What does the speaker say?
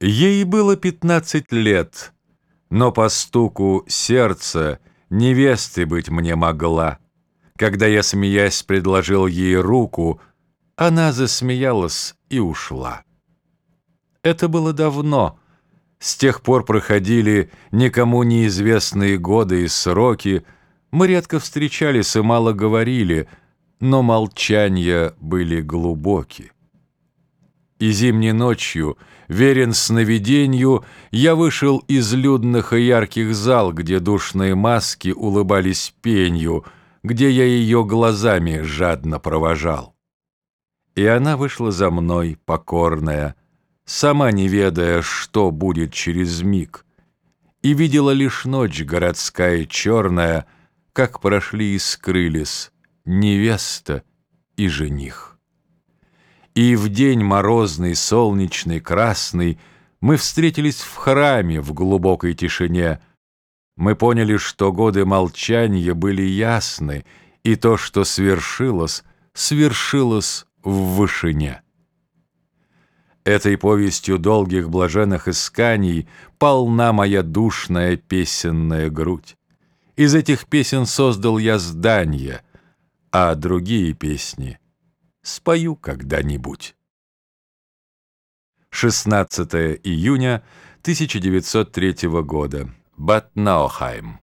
Ей было пятнадцать лет, но по стуку сердца невесты быть мне могла. Когда я, смеясь, предложил ей руку, она засмеялась и ушла. Это было давно. С тех пор проходили никому неизвестные годы и сроки, мы редко встречались и мало говорили, но молчания были глубоки. И зимней ночью, верен сновидению, я вышел из людных и ярких зал, где душные маски улыбались пенью, где я ее глазами жадно провожал. И она вышла за мной, покорная, сама не ведая, что будет через миг, и видела лишь ночь городская черная, как прошли и скрылись невеста и жених. И в день морозный, солнечный, красный Мы встретились в храме в глубокой тишине. Мы поняли, что годы молчания были ясны, И то, что свершилось, свершилось в вышине. Этой повестью долгих блаженных исканий Полна моя душная песенная грудь. Из этих песен создал я здание, А другие песни — спою когда-нибудь. 16 июня 1903 года. Бат Наохайм.